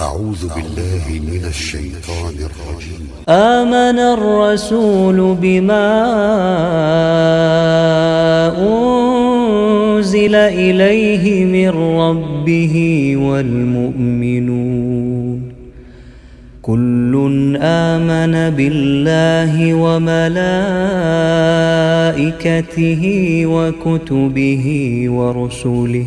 أعوذ بالله من الشيطان الرجيم. آمن الرسول بما أنزل إليه من ربه والمؤمنون. كل آمن بالله وملائكته وكتبه ورسله.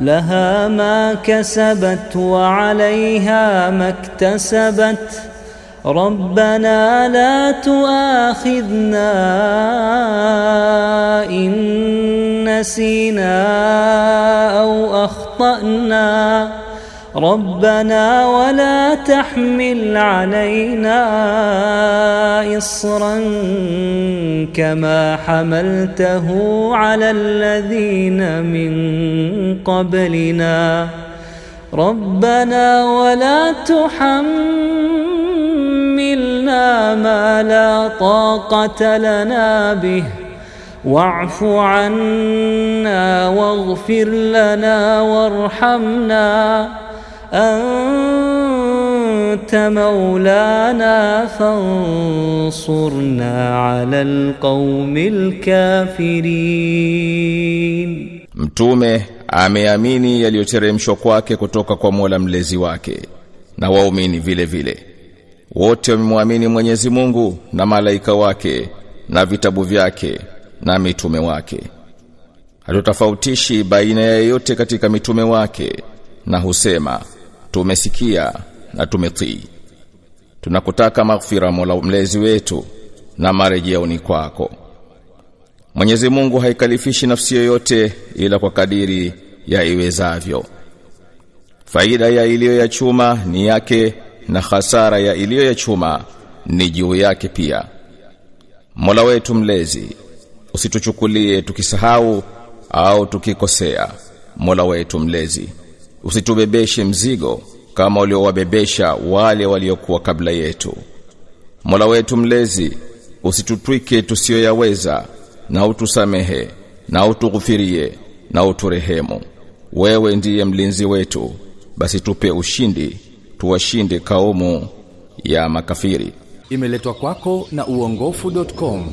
لها ما كسبت وعليها ما اكتسبت. ربنا لا تؤاخذنا إن نسينا أو أخطأنا. ربنا ولا تحمل علينا إصرا كما حملته على الذين من قبلنا. ربنا ولا تحملنا ما لا طاقة لنا به. واعف عنا واغفر لنا وارحمنا. أنت مولانا فانصرنا على القوم الكافرين Mtume ameamini yaliyoteremshwa kwake kutoka kwa Mola mlezi wake na waumini vile vile. Wote wamemwamini Mwenyezi Mungu na malaika wake na vitabu vyake na mitume wake. Hatutofautishi baina ya yeyote katika mitume wake na husema tumesikia na tumetii. Tunakutaka maghfira Mola mlezi wetu na marejeo ni kwako. Mwenyezi Mungu haikalifishi nafsi yoyote ila kwa kadiri ya iwezavyo. Faida ya iliyo ya chuma ni yake na hasara ya iliyo ya chuma ni juu yake pia. Mola wetu mlezi, usituchukulie tukisahau au tukikosea. Mola wetu mlezi, usitubebeshe mzigo kama uliowabebesha wale waliokuwa kabla yetu. Mola wetu mlezi, usitutwike tusiyoyaweza na utusamehe na utughufirie na uturehemu. Wewe ndiye mlinzi wetu, basi tupe ushindi, tuwashinde kaumu ya makafiri. Imeletwa kwako na uongofu.com.